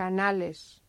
canales.